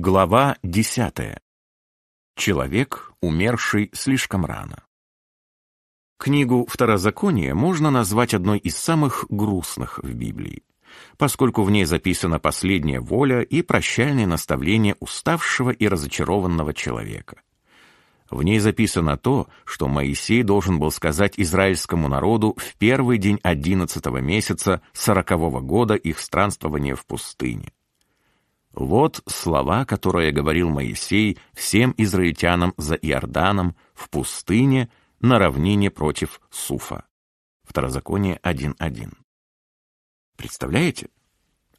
Глава 10. Человек, умерший слишком рано. Книгу Второзакония можно назвать одной из самых грустных в Библии, поскольку в ней записана последняя воля и прощальное наставление уставшего и разочарованного человека. В ней записано то, что Моисей должен был сказать израильскому народу в первый день одиннадцатого месяца сорокового года их странствования в пустыне. Вот слова, которые говорил Моисей всем израильтянам за Иорданом в пустыне на равнине против Суфа. Второзаконие 1.1. Представляете?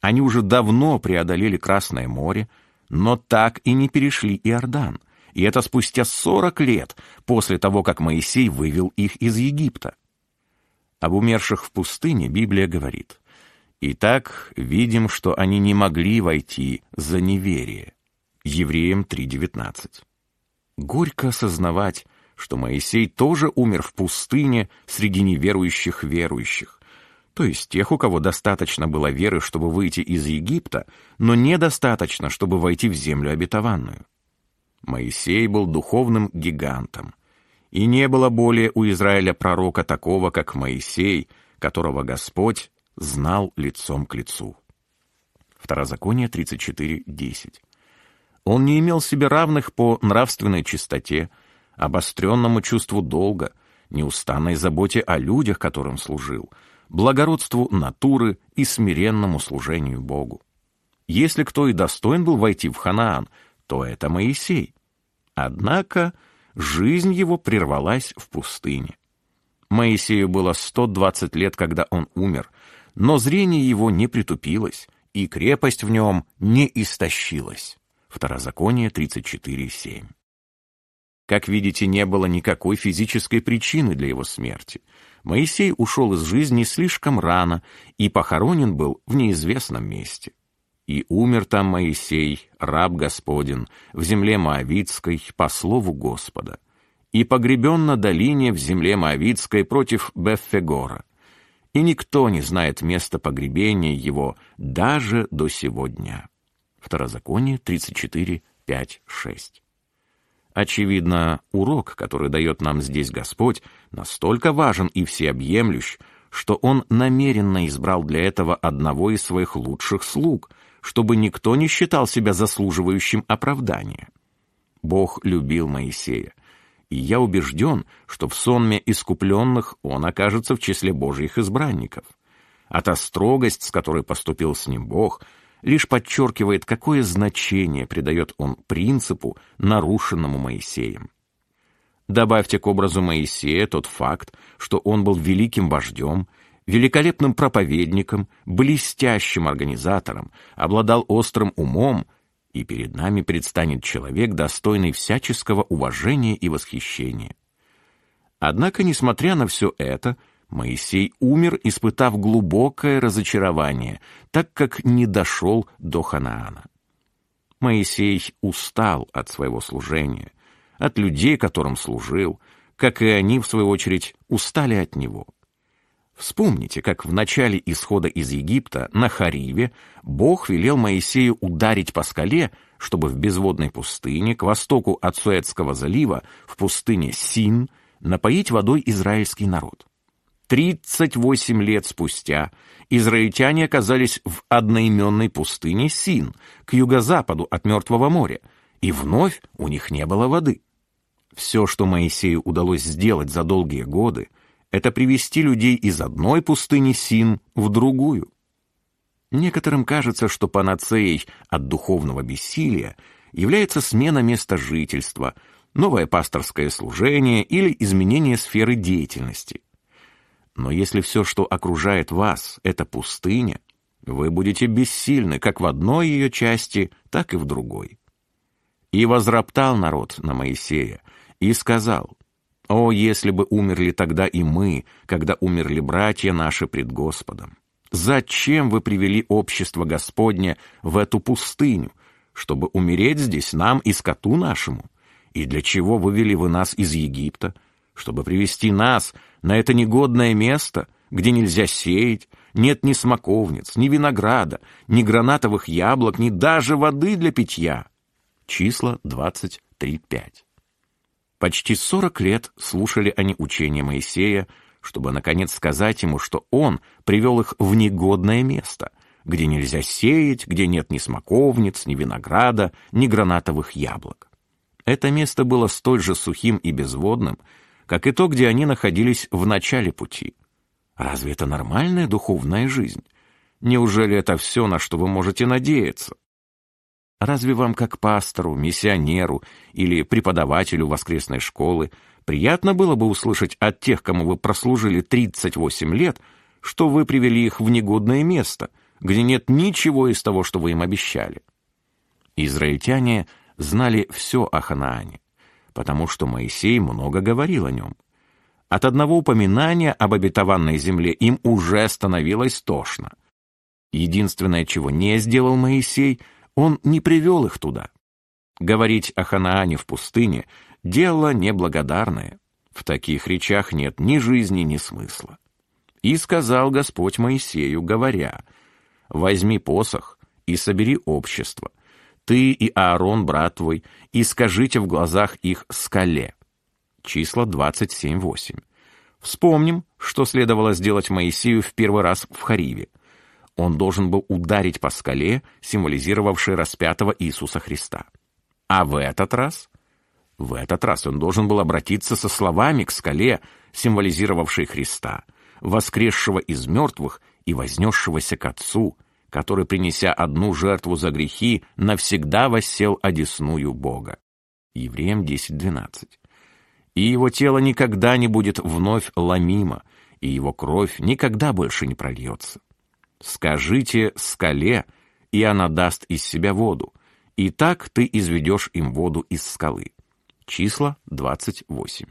Они уже давно преодолели Красное море, но так и не перешли Иордан, и это спустя 40 лет после того, как Моисей вывел их из Египта. Об умерших в пустыне Библия говорит, Итак, видим, что они не могли войти за неверие. Евреям 3.19. Горько осознавать, что Моисей тоже умер в пустыне среди неверующих верующих, то есть тех, у кого достаточно было веры, чтобы выйти из Египта, но недостаточно, чтобы войти в землю обетованную. Моисей был духовным гигантом, и не было более у Израиля пророка такого, как Моисей, которого Господь знал лицом к лицу. Второзаконие 34.10. Он не имел себе равных по нравственной чистоте, обостренному чувству долга, неустанной заботе о людях, которым служил, благородству натуры и смиренному служению Богу. Если кто и достоин был войти в Ханаан, то это Моисей. Однако жизнь его прервалась в пустыне. Моисею было 120 лет, когда он умер, но зрение его не притупилось, и крепость в нем не истощилась. Второзаконие 34.7. Как видите, не было никакой физической причины для его смерти. Моисей ушел из жизни слишком рано и похоронен был в неизвестном месте. И умер там Моисей, раб Господен, в земле Моавицкой, по слову Господа, и погребен на долине в земле Моавицкой против Беффегора и никто не знает места погребения его даже до сегодня. Второзаконие 34, 5, 6. Очевидно, урок, который дает нам здесь Господь, настолько важен и всеобъемлющ, что Он намеренно избрал для этого одного из своих лучших слуг, чтобы никто не считал себя заслуживающим оправдания. Бог любил Моисея, и я убежден, что в сонме искупленных он окажется в числе Божьих избранников. А та строгость, с которой поступил с ним Бог, лишь подчеркивает, какое значение придает он принципу, нарушенному Моисеем. Добавьте к образу Моисея тот факт, что он был великим вождем, великолепным проповедником, блестящим организатором, обладал острым умом — и перед нами предстанет человек, достойный всяческого уважения и восхищения. Однако, несмотря на все это, Моисей умер, испытав глубокое разочарование, так как не дошел до Ханаана. Моисей устал от своего служения, от людей, которым служил, как и они, в свою очередь, устали от него. Вспомните, как в начале исхода из Египта на Хариве Бог велел Моисею ударить по скале, чтобы в безводной пустыне, к востоку от Суэцкого залива, в пустыне Син, напоить водой израильский народ. 38 лет спустя израильтяне оказались в одноименной пустыне Син, к юго-западу от Мертвого моря, и вновь у них не было воды. Все, что Моисею удалось сделать за долгие годы, это привести людей из одной пустыни Син в другую. Некоторым кажется, что панацеей от духовного бессилия является смена места жительства, новое пасторское служение или изменение сферы деятельности. Но если все, что окружает вас, это пустыня, вы будете бессильны как в одной ее части, так и в другой. И возроптал народ на Моисея, и сказал, о, если бы умерли тогда и мы, когда умерли братья наши пред Господом! Зачем вы привели общество Господне в эту пустыню, чтобы умереть здесь нам и скоту нашему? И для чего вывели вы нас из Египта? Чтобы привести нас на это негодное место, где нельзя сеять, нет ни смоковниц, ни винограда, ни гранатовых яблок, ни даже воды для питья. Числа 23.5. Почти 40 лет слушали они учения Моисея, чтобы, наконец, сказать ему, что он привел их в негодное место, где нельзя сеять, где нет ни смоковниц, ни винограда, ни гранатовых яблок. Это место было столь же сухим и безводным, как и то, где они находились в начале пути. Разве это нормальная духовная жизнь? Неужели это все, на что вы можете надеяться? Разве вам, как пастору, миссионеру или преподавателю воскресной школы, приятно было бы услышать от тех, кому вы прослужили 38 лет, что вы привели их в негодное место, где нет ничего из того, что вы им обещали? Израильтяне знали все о Ханаане, потому что Моисей много говорил о нем. От одного упоминания об обетованной земле им уже становилось тошно. Единственное, чего не сделал Моисей — он не привел их туда. Говорить о Ханаане в пустыне — дело неблагодарное. В таких речах нет ни жизни, ни смысла. И сказал Господь Моисею, говоря, «Возьми посох и собери общество, ты и Аарон, брат твой, и скажите в глазах их скале». Числа 27.8. Вспомним, что следовало сделать Моисею в первый раз в Хариве — он должен был ударить по скале, символизировавшей распятого Иисуса Христа. А в этот раз? В этот раз он должен был обратиться со словами к скале, символизировавшей Христа, воскресшего из мертвых и вознесшегося к Отцу, который, принеся одну жертву за грехи, навсегда воссел одесную Бога. Евреям 10.12. И его тело никогда не будет вновь ломимо, и его кровь никогда больше не прольется. Скажите скале, и она даст из себя воду, и так ты изведешь им воду из скалы. Числа 28.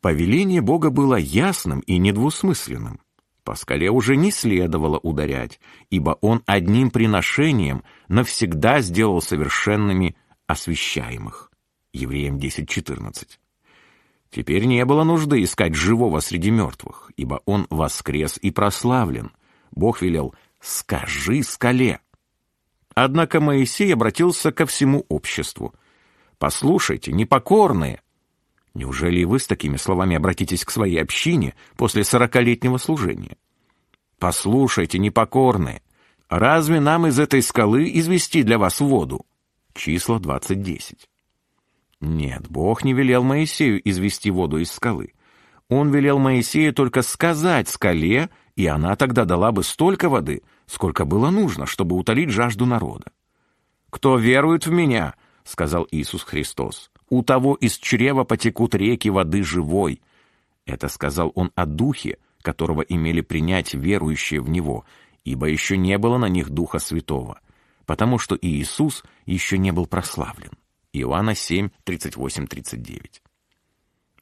Повеление Бога было ясным и недвусмысленным. По скале уже не следовало ударять, ибо он одним приношением навсегда сделал совершенными освящаемых. Евреям 10.14. Теперь не было нужды искать живого среди мертвых, ибо он воскрес и прославлен, Бог велел «скажи скале». Однако Моисей обратился ко всему обществу. «Послушайте, непокорные!» Неужели и вы с такими словами обратитесь к своей общине после сорокалетнего служения? «Послушайте, непокорные, разве нам из этой скалы извести для вас воду?» Число 20.10. Нет, Бог не велел Моисею извести воду из скалы. Он велел Моисею только сказать скале, и она тогда дала бы столько воды, сколько было нужно, чтобы утолить жажду народа. «Кто верует в Меня, — сказал Иисус Христос, — у того из чрева потекут реки воды живой». Это сказал Он о Духе, которого имели принять верующие в Него, ибо еще не было на них Духа Святого, потому что Иисус еще не был прославлен. Иоанна 7, 38, 39.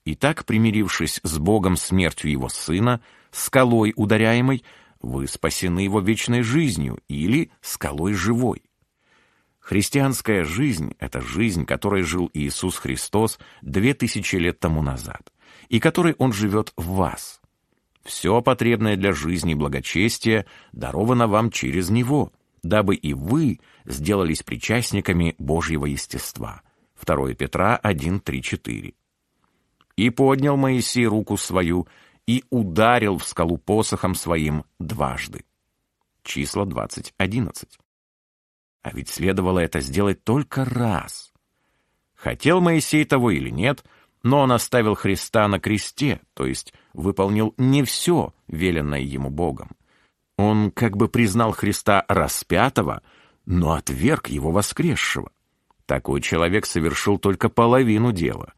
Итак, примирившись с Богом смертью Его Сына, скалой ударяемой, вы спасены его вечной жизнью или скалой живой. Христианская жизнь — это жизнь, которой жил Иисус Христос две тысячи лет тому назад, и которой Он живет в вас. Все потребное для жизни и благочестия даровано вам через Него, дабы и вы сделались причастниками Божьего естества. 2 Петра 1, 3, 4. «И поднял Моисей руку свою, и ударил в скалу посохом своим дважды. Числа 20.11. А ведь следовало это сделать только раз. Хотел Моисей того или нет, но он оставил Христа на кресте, то есть выполнил не все, веленное ему Богом. Он как бы признал Христа распятого, но отверг его воскресшего. Такой человек совершил только половину дела,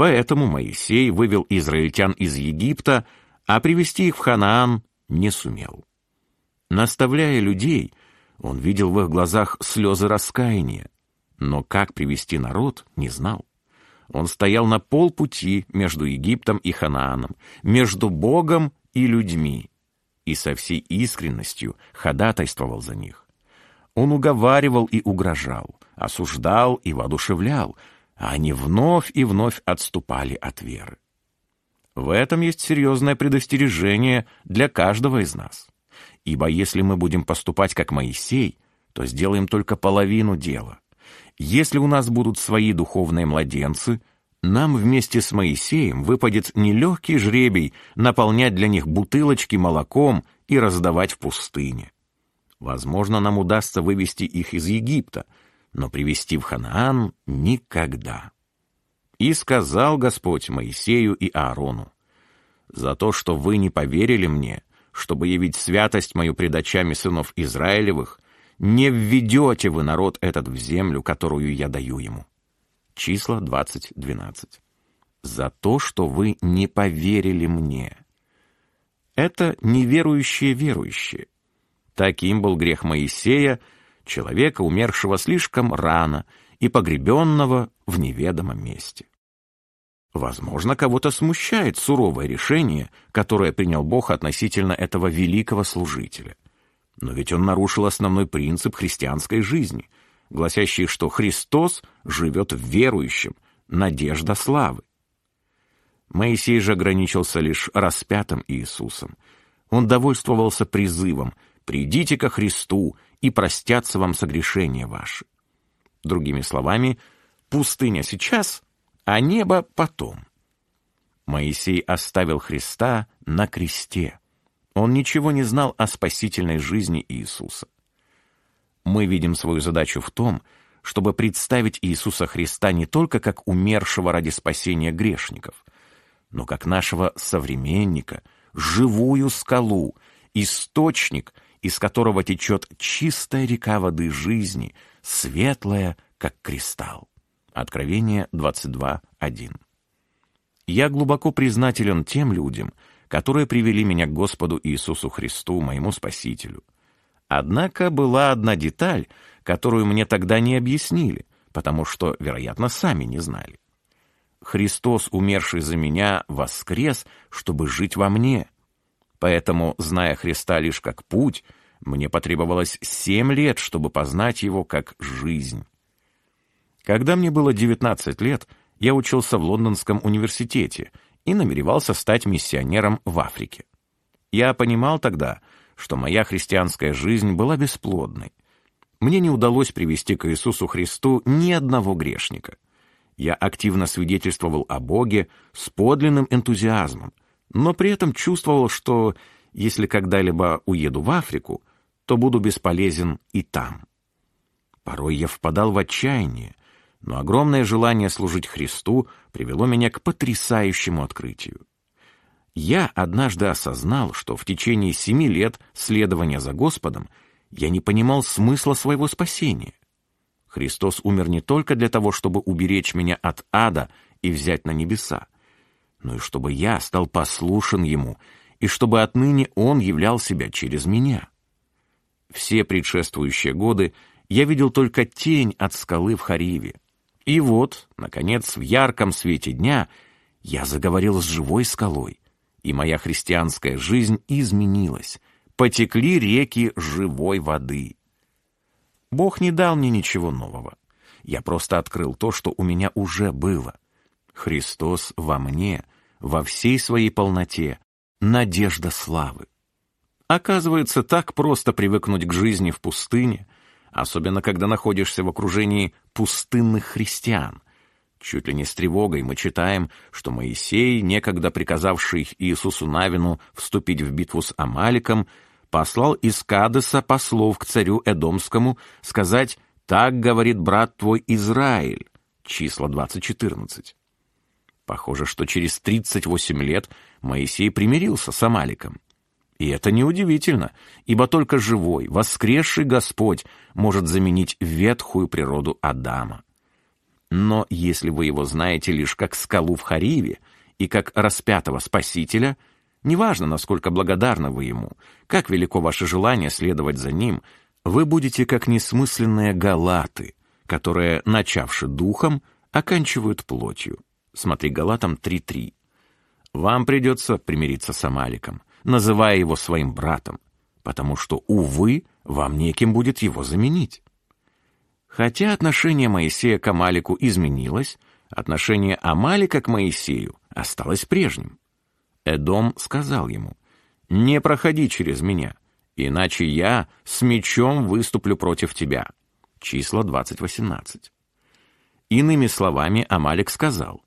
Поэтому Моисей вывел израильтян из Египта, а привести их в Ханаан не сумел. Наставляя людей, он видел в их глазах слезы раскаяния, но как привести народ, не знал. Он стоял на полпути между Египтом и Ханааном, между Богом и людьми, и со всей искренностью ходатайствовал за них. Он уговаривал и угрожал, осуждал и воодушевлял, они вновь и вновь отступали от веры. В этом есть серьезное предостережение для каждого из нас. Ибо если мы будем поступать как Моисей, то сделаем только половину дела. Если у нас будут свои духовные младенцы, нам вместе с Моисеем выпадет нелегкий жребий наполнять для них бутылочки молоком и раздавать в пустыне. Возможно, нам удастся вывести их из Египта, но привести в Ханаан никогда. И сказал Господь Моисею и Аарону, «За то, что вы не поверили мне, чтобы явить святость мою пред очами сынов Израилевых, не введете вы народ этот в землю, которую я даю ему». Числа 20.12. «За то, что вы не поверили мне». Это неверующие верующие. Таким был грех Моисея, человека, умершего слишком рано и погребенного в неведомом месте. Возможно, кого-то смущает суровое решение, которое принял Бог относительно этого великого служителя. Но ведь он нарушил основной принцип христианской жизни, гласящий, что Христос живет в верующем, надежда славы. Моисей же ограничился лишь распятым Иисусом. Он довольствовался призывом «Придите ко Христу, и простятся вам согрешения ваши». Другими словами, пустыня сейчас, а небо потом. Моисей оставил Христа на кресте. Он ничего не знал о спасительной жизни Иисуса. Мы видим свою задачу в том, чтобы представить Иисуса Христа не только как умершего ради спасения грешников, но как нашего современника, живую скалу, источник, из которого течет чистая река воды жизни, светлая, как кристалл. Откровение 22.1. Я глубоко признателен тем людям, которые привели меня к Господу Иисусу Христу, моему Спасителю. Однако была одна деталь, которую мне тогда не объяснили, потому что, вероятно, сами не знали. Христос, умерший за меня, воскрес, чтобы жить во мне. Поэтому, зная Христа лишь как путь, мне потребовалось семь лет, чтобы познать его как жизнь. Когда мне было 19 лет, я учился в Лондонском университете и намеревался стать миссионером в Африке. Я понимал тогда, что моя христианская жизнь была бесплодной. Мне не удалось привести к Иисусу Христу ни одного грешника. Я активно свидетельствовал о Боге с подлинным энтузиазмом, но при этом чувствовал, что если когда-либо уеду в Африку, то буду бесполезен и там. Порой я впадал в отчаяние, но огромное желание служить Христу привело меня к потрясающему открытию. Я однажды осознал, что в течение семи лет следования за Господом я не понимал смысла своего спасения. Христос умер не только для того, чтобы уберечь меня от ада и взять на небеса, но и чтобы я стал послушен Ему, и чтобы отныне Он являл себя через меня. Все предшествующие годы я видел только тень от скалы в Хариве, и вот, наконец, в ярком свете дня я заговорил с живой скалой, и моя христианская жизнь изменилась. Потекли реки живой воды. Бог не дал мне ничего нового. Я просто открыл то, что у меня уже было. Христос во мне, во всей своей полноте, надежда славы. Оказывается, так просто привыкнуть к жизни в пустыне — особенно когда находишься в окружении пустынных христиан. Чуть ли не с тревогой мы читаем, что Моисей, некогда приказавший Иисусу Навину вступить в битву с Амаликом, послал из Кадеса послов к царю Эдомскому сказать «Так говорит брат твой Израиль» числа 20.14. Похоже, что через 38 лет Моисей примирился с Амаликом. И это неудивительно, ибо только живой, воскресший Господь может заменить ветхую природу Адама. Но если вы его знаете лишь как скалу в Хариве и как распятого Спасителя, неважно, насколько благодарны вы ему, как велико ваше желание следовать за ним, вы будете как несмысленные галаты, которые, начавши духом, оканчивают плотью. Смотри Галатам 3.3. Вам придется примириться с Амаликом, называя его своим братом, потому что, увы, вам неким будет его заменить. Хотя отношение Моисея к Амалику изменилось, отношение Амалика к Моисею осталось прежним. Эдом сказал ему, «Не проходи через меня, иначе я с мечом выступлю против тебя». Число 20.18. Иными словами, Амалик сказал,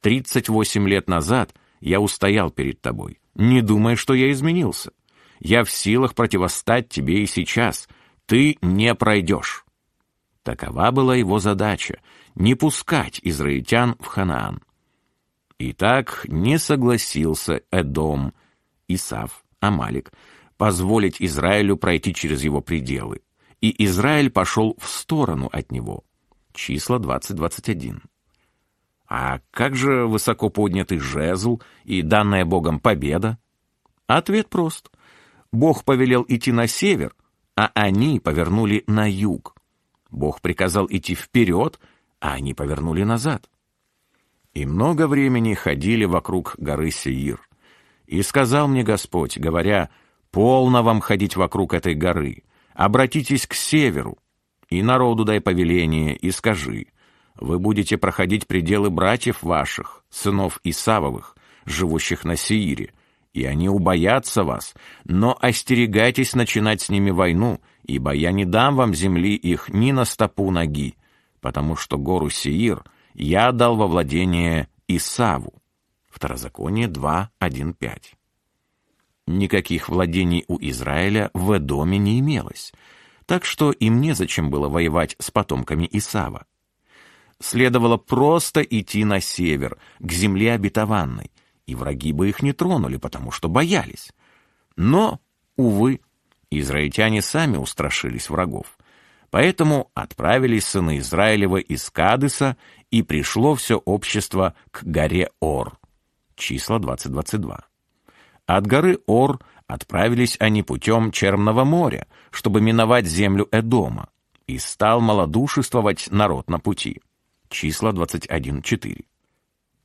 «Тридцать восемь лет назад я устоял перед тобой. Не думай, что я изменился. Я в силах противостать тебе и сейчас. Ты не пройдешь». Такова была его задача — не пускать израильтян в Ханаан. Итак, не согласился Эдом, Исав, Амалик, позволить Израилю пройти через его пределы, и Израиль пошел в сторону от него. Числа 20-21. А как же высоко поднятый жезл и данная Богом победа? Ответ прост. Бог повелел идти на север, а они повернули на юг. Бог приказал идти вперед, а они повернули назад. И много времени ходили вокруг горы Сеир. И сказал мне Господь, говоря, «Полно вам ходить вокруг этой горы, обратитесь к северу, и народу дай повеление, и скажи, вы будете проходить пределы братьев ваших, сынов Исавовых, живущих на Сеире, и они убоятся вас, но остерегайтесь начинать с ними войну, ибо я не дам вам земли их ни на стопу ноги, потому что гору Сеир я дал во владение Исаву. Второзаконие 2, 1, 5. Никаких владений у Израиля в Эдоме не имелось, так что им незачем было воевать с потомками Исава. Следовало просто идти на север, к земле обетованной, и враги бы их не тронули, потому что боялись. Но, увы, израильтяне сами устрашились врагов. Поэтому отправились сыны Израилева из Кадыса, и пришло все общество к горе Ор. Числа 2022. От горы Ор отправились они путем Черного моря, чтобы миновать землю Эдома, и стал малодушествовать народ на пути. Числа 21.4.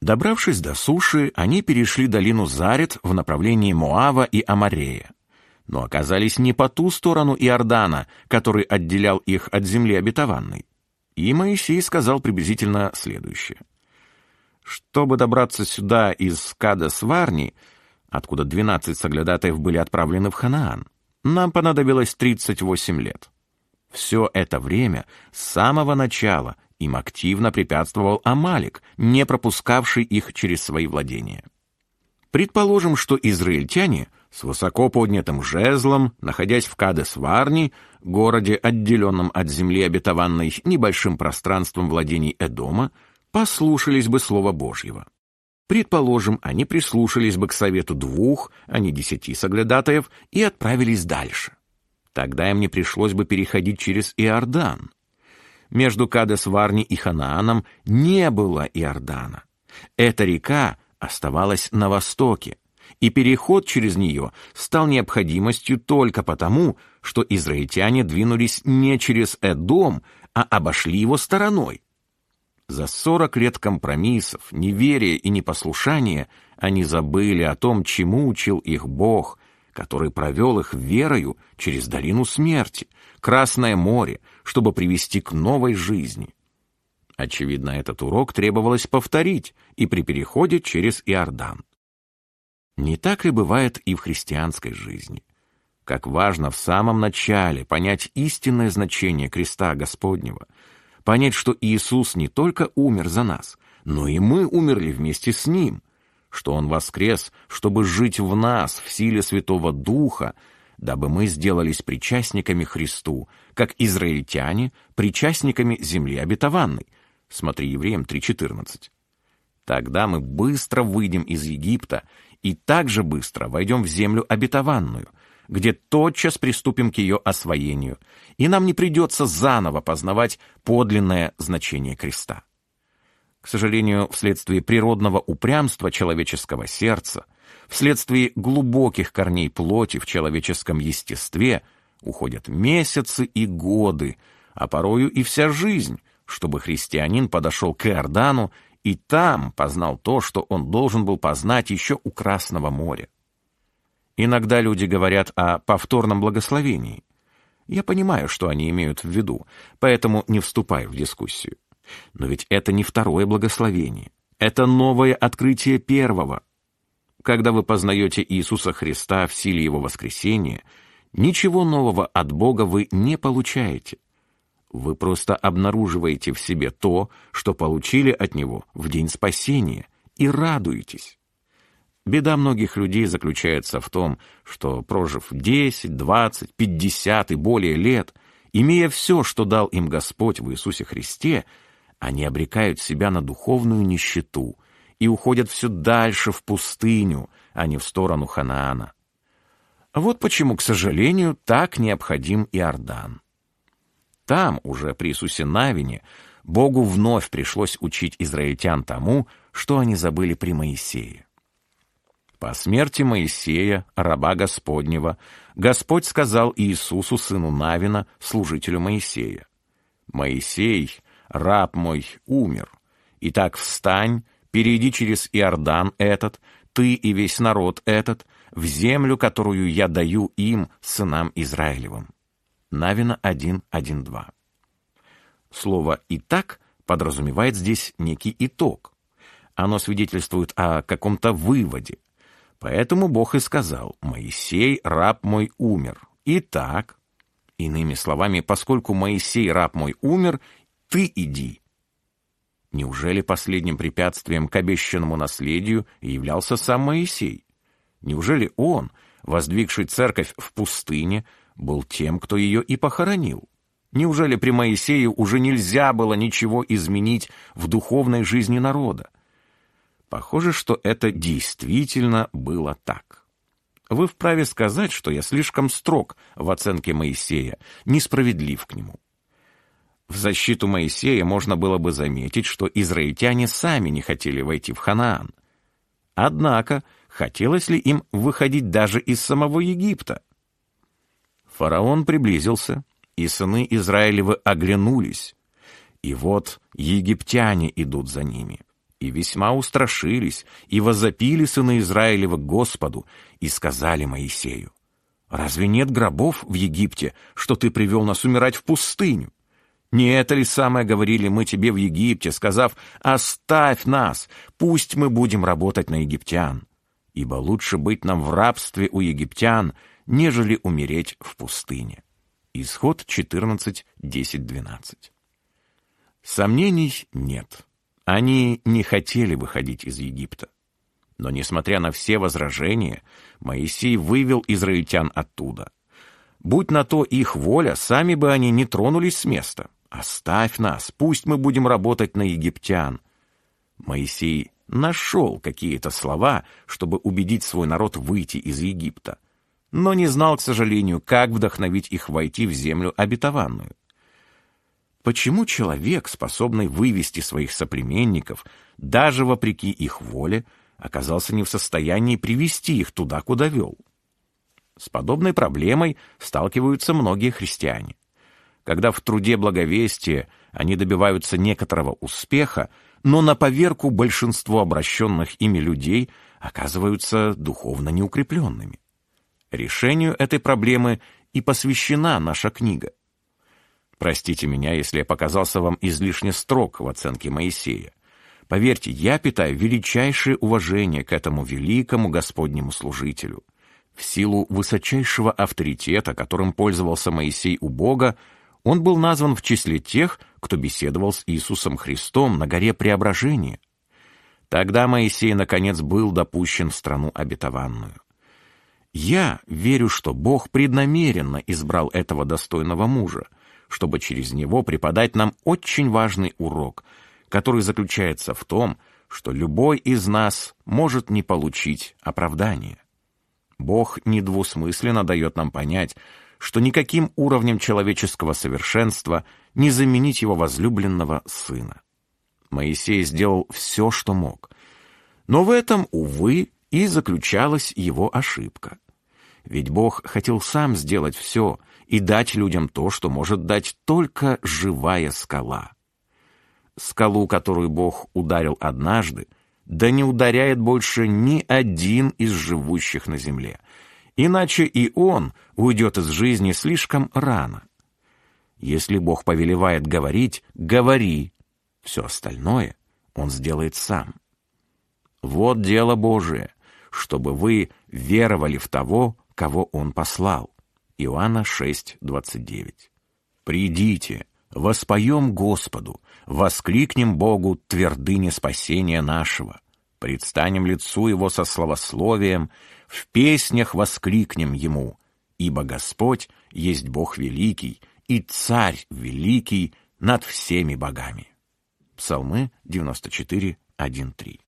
Добравшись до суши, они перешли долину Зарет в направлении Моава и Амарея, но оказались не по ту сторону Иордана, который отделял их от земли обетованной. И Моисей сказал приблизительно следующее. «Чтобы добраться сюда из Када-Сварни, откуда 12 соглядатаев были отправлены в Ханаан, нам понадобилось 38 лет. Все это время, с самого начала, им активно препятствовал Амалик, не пропускавший их через свои владения. Предположим, что израильтяне с высоко поднятым жезлом, находясь в Кадес-Варни, городе, отделенном от земли обетованной небольшим пространством владений Эдома, послушались бы Слова Божьего. Предположим, они прислушались бы к совету двух, а не десяти соглядатаев и отправились дальше. Тогда им не пришлось бы переходить через Иордан — между Кадес-Варни и Ханааном не было Иордана. Эта река оставалась на востоке, и переход через нее стал необходимостью только потому, что израильтяне двинулись не через Эдом, а обошли его стороной. За сорок лет компромиссов, неверия и непослушания они забыли о том, чему учил их Бог, который провел их верою через долину смерти, Красное море, чтобы привести к новой жизни. Очевидно, этот урок требовалось повторить и при переходе через Иордан. Не так ли бывает и в христианской жизни? Как важно в самом начале понять истинное значение креста Господнего, понять, что Иисус не только умер за нас, но и мы умерли вместе с Ним, что Он воскрес, чтобы жить в нас в силе Святого Духа, дабы мы сделались причастниками Христу, как израильтяне причастниками земли обетованной. Смотри Евреям 3.14. Тогда мы быстро выйдем из Египта и также быстро войдем в землю обетованную, где тотчас приступим к ее освоению, и нам не придется заново познавать подлинное значение креста. К сожалению, вследствие природного упрямства человеческого сердца, вследствие глубоких корней плоти в человеческом естестве, уходят месяцы и годы, а порою и вся жизнь, чтобы христианин подошел к Иордану и там познал то, что он должен был познать еще у Красного моря. Иногда люди говорят о повторном благословении. Я понимаю, что они имеют в виду, поэтому не вступаю в дискуссию. Но ведь это не второе благословение. Это новое открытие первого. Когда вы познаете Иисуса Христа в силе Его воскресения, ничего нового от Бога вы не получаете. Вы просто обнаруживаете в себе то, что получили от Него в день спасения, и радуетесь. Беда многих людей заключается в том, что, прожив 10, 20, 50 и более лет, имея все, что дал им Господь в Иисусе Христе, они обрекают себя на духовную нищету и уходят все дальше в пустыню, а не в сторону Ханаана. Вот почему, к сожалению, так необходим Иордан. Там, уже при Иисусе Навине, Богу вновь пришлось учить израильтян тому, что они забыли при Моисее. По смерти Моисея, раба Господнего, Господь сказал Иисусу, сыну Навина, служителю Моисея, «Моисей, раб мой, умер. Итак, встань, перейди через Иордан этот, ты и весь народ этот, в землю, которую я даю им, сынам Израилевым». Навина 1.1.2. Слово «итак» подразумевает здесь некий итог. Оно свидетельствует о каком-то выводе, Поэтому Бог и сказал, «Моисей, раб мой, умер». Итак, иными словами, поскольку Моисей, раб мой, умер, ты иди. Неужели последним препятствием к обещанному наследию являлся сам Моисей? Неужели он, воздвигший церковь в пустыне, был тем, кто ее и похоронил? Неужели при Моисее уже нельзя было ничего изменить в духовной жизни народа? Похоже, что это действительно было так. Вы вправе сказать, что я слишком строг в оценке Моисея, несправедлив к нему. В защиту Моисея можно было бы заметить, что израильтяне сами не хотели войти в Ханаан. Однако, хотелось ли им выходить даже из самого Египта? Фараон приблизился, и сыны Израилевы оглянулись, и вот египтяне идут за ними и весьма устрашились, и возопили сыны Израилева к Господу, и сказали Моисею, «Разве нет гробов в Египте, что ты привел нас умирать в пустыню? Не это ли самое говорили мы тебе в Египте, сказав, «Оставь нас, пусть мы будем работать на египтян», ибо лучше быть нам в рабстве у египтян, нежели умереть в пустыне». Исход 14, 10, 12. Сомнений нет. Они не хотели выходить из Египта. Но, несмотря на все возражения, Моисей вывел израильтян оттуда. Будь на то их воля, сами бы они не тронулись с места. «Оставь нас, пусть мы будем работать на египтян». Моисей нашел какие-то слова, чтобы убедить свой народ выйти из Египта, но не знал, к сожалению, как вдохновить их войти в землю обетованную. Почему человек, способный вывести своих соплеменников, даже вопреки их воле, оказался не в состоянии привести их туда, куда вел? С подобной проблемой сталкиваются многие христиане. Когда в труде благовестия они добиваются некоторого успеха, но на поверку большинство обращенных ими людей оказываются духовно неукрепленными. Решению этой проблемы и посвящена наша книга – Простите меня, если я показался вам излишне строг в оценке Моисея. Поверьте, я питаю величайшее уважение к этому великому Господнему служителю. В силу высочайшего авторитета, которым пользовался Моисей у Бога, он был назван в числе тех, кто беседовал с Иисусом Христом на горе Преображения. Тогда Моисей, наконец, был допущен в страну обетованную. Я верю, что Бог преднамеренно избрал этого достойного мужа — чтобы через него преподать нам очень важный урок, который заключается в том, что любой из нас может не получить оправдания. Бог недвусмысленно дает нам понять, что никаким уровнем человеческого совершенства не заменить его возлюбленного сына. Моисей сделал все, что мог. Но в этом, увы, и заключалась его ошибка. Ведь Бог хотел сам сделать все — и дать людям то, что может дать только живая скала. Скалу, которую Бог ударил однажды, да не ударяет больше ни один из живущих на земле, иначе и он уйдет из жизни слишком рано. Если Бог повелевает говорить, говори, все остальное он сделает сам. Вот дело Божие, чтобы вы веровали в того, кого он послал. Иоанна 6:29. «Придите, Воспоем Господу, воскликнем Богу твердыне спасения нашего, предстанем лицу Его со славословием, в песнях воскликнем Ему, ибо Господь есть Бог великий и Царь великий над всеми богами. Псалмы 94, 1, 3.